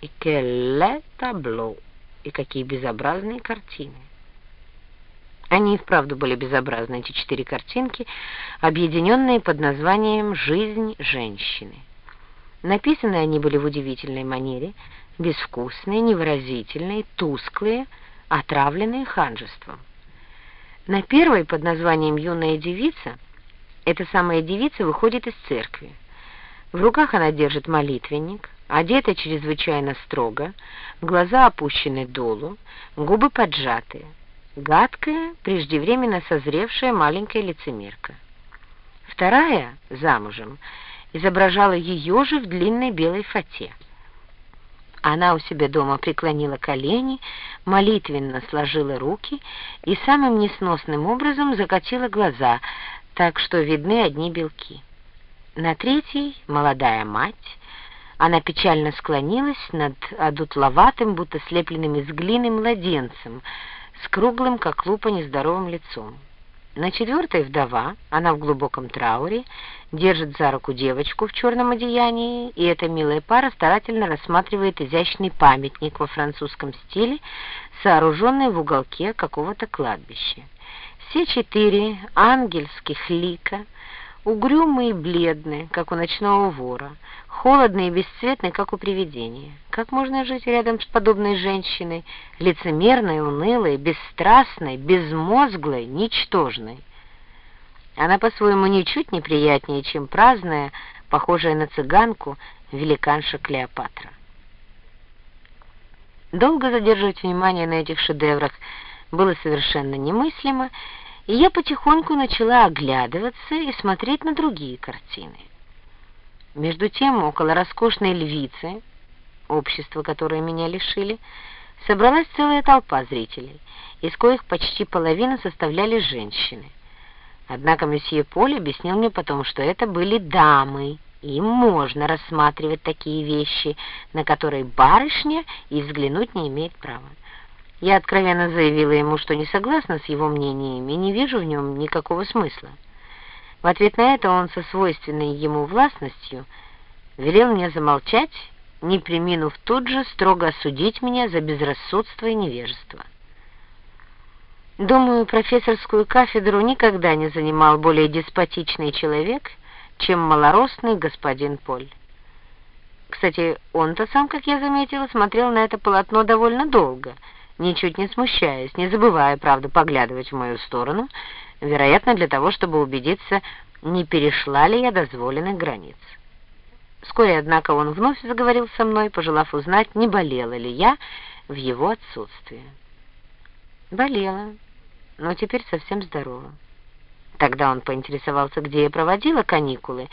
И келле табло, и какие безобразные картины. Они и вправду были безобразны, эти четыре картинки, объединенные под названием «Жизнь женщины». Написаны они были в удивительной манере, безвкусные, невыразительные, тусклые, отравленные ханжеством. На первой под названием «Юная девица» эта самая девица выходит из церкви. В руках она держит молитвенник, одета чрезвычайно строго, глаза опущены долу, губы поджатые, гадкая, преждевременно созревшая маленькая лицемерка. Вторая, замужем, изображала ее же в длинной белой фате. Она у себя дома преклонила колени, молитвенно сложила руки и самым несносным образом закатила глаза, так что видны одни белки. На третьей — молодая мать. Она печально склонилась над одутловатым, будто слепленным из глины младенцем, с круглым, как лупа, нездоровым лицом. На четвертой вдова, она в глубоком трауре, держит за руку девочку в черном одеянии, и эта милая пара старательно рассматривает изящный памятник во французском стиле, сооруженный в уголке какого-то кладбища. Все четыре ангельских лика — угрюмый и бледный, как у ночного вора, холодный и бесцветный, как у привидения. Как можно жить рядом с подобной женщиной, лицемерной, унылой, бесстрастной, безмозглой, ничтожной? Она по-своему ничуть неприятнее, чем праздная, похожая на цыганку, великанша Клеопатра. Долго задерживать внимание на этих шедеврах было совершенно немыслимо, и я потихоньку начала оглядываться и смотреть на другие картины. Между тем, около роскошной львицы, общества, которое меня лишили, собралась целая толпа зрителей, из коих почти половина составляли женщины. Однако месье Поль объяснил мне потом, что это были дамы, им можно рассматривать такие вещи, на которые барышня и взглянуть не имеет права. Я откровенно заявила ему, что не согласна с его мнением и не вижу в нем никакого смысла. В ответ на это он со свойственной ему властностью велел мне замолчать, не приминув тут же строго осудить меня за безрассудство и невежество. Думаю, профессорскую кафедру никогда не занимал более деспотичный человек, чем малоростный господин Поль. Кстати, он-то сам, как я заметила, смотрел на это полотно довольно долго — ничуть не смущаясь, не забывая, правда, поглядывать в мою сторону, вероятно, для того, чтобы убедиться, не перешла ли я дозволенных границ. Вскоре, однако, он вновь заговорил со мной, пожелав узнать, не болела ли я в его отсутствие. Болела, но теперь совсем здорова. Тогда он поинтересовался, где я проводила каникулы,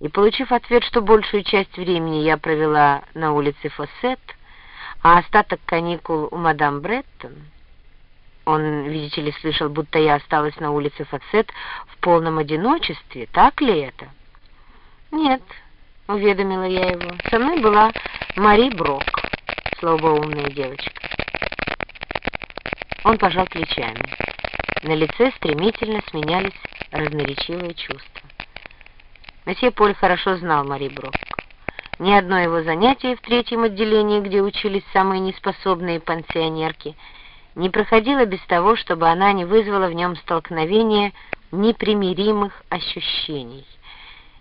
и, получив ответ, что большую часть времени я провела на улице Фоссет, а остаток каникул у мадам Бреттон... Он, видите ли, слышал, будто я осталась на улице Фацет в полном одиночестве. Так ли это? Нет, уведомила я его. Со мной была Мари Брок, слабоумная девочка. Он пожал плечами. На лице стремительно сменялись разноречивые чувства. Месье Поль хорошо знал Мари Брок. Ни одно его занятие в третьем отделении, где учились самые неспособные пансионерки, не проходило без того, чтобы она не вызвала в нем столкновения непримиримых ощущений.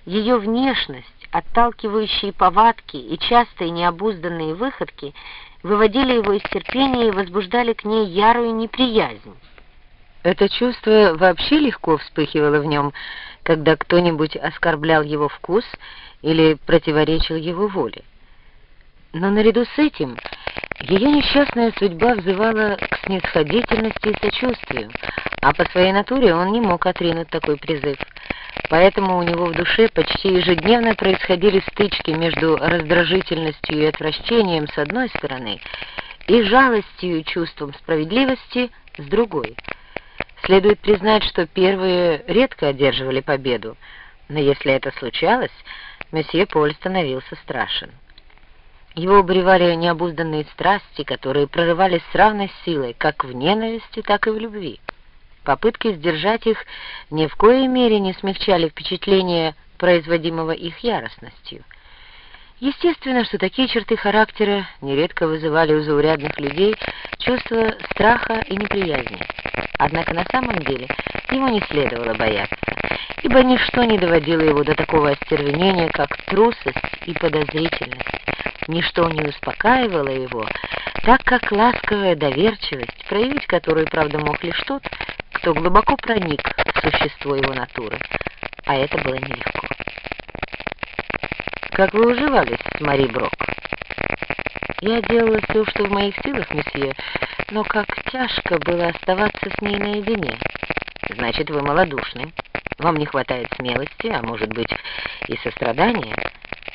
Ее внешность, отталкивающие повадки и частые необузданные выходки выводили его из терпения и возбуждали к ней ярую неприязнь. Это чувство вообще легко вспыхивало в нем, когда кто-нибудь оскорблял его вкус или противоречил его воле. Но наряду с этим ее несчастная судьба взывала к снисходительности и сочувствию, а по своей натуре он не мог отринуть такой призыв. Поэтому у него в душе почти ежедневно происходили стычки между раздражительностью и отвращением с одной стороны и жалостью и чувством справедливости с другой. Следует признать, что первые редко одерживали победу, но если это случалось, месье Поль становился страшен. Его обуревали необузданные страсти, которые прорывались с равной силой как в ненависти, так и в любви. Попытки сдержать их ни в коей мере не смягчали впечатление, производимого их яростностью. Естественно, что такие черты характера нередко вызывали у заурядных людей чувство страха и неприязни. Однако на самом деле ему не следовало бояться, ибо ничто не доводило его до такого остервенения, как трусость и подозрительность. Ничто не успокаивало его, так как ласковая доверчивость, проявить которую, правда, мог лишь тот, кто глубоко проник в существо его натуры, а это было нелегко. Как вы уживались Мари Брок? Я делала все, что в моих силах, месье, но как тяжко было оставаться с ней наедине. Значит, вы малодушны. Вам не хватает смелости, а может быть и сострадания.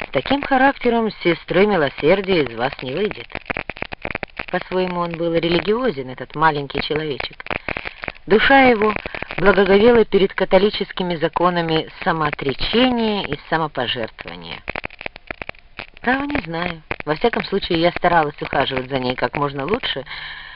С таким характером сестры милосердия из вас не выйдет. По-своему он был религиозен, этот маленький человечек. Душа его благоговела перед католическими законами самоотречения и самопожертвования. Право не знаю. Во всяком случае, я старалась ухаживать за ней как можно лучше,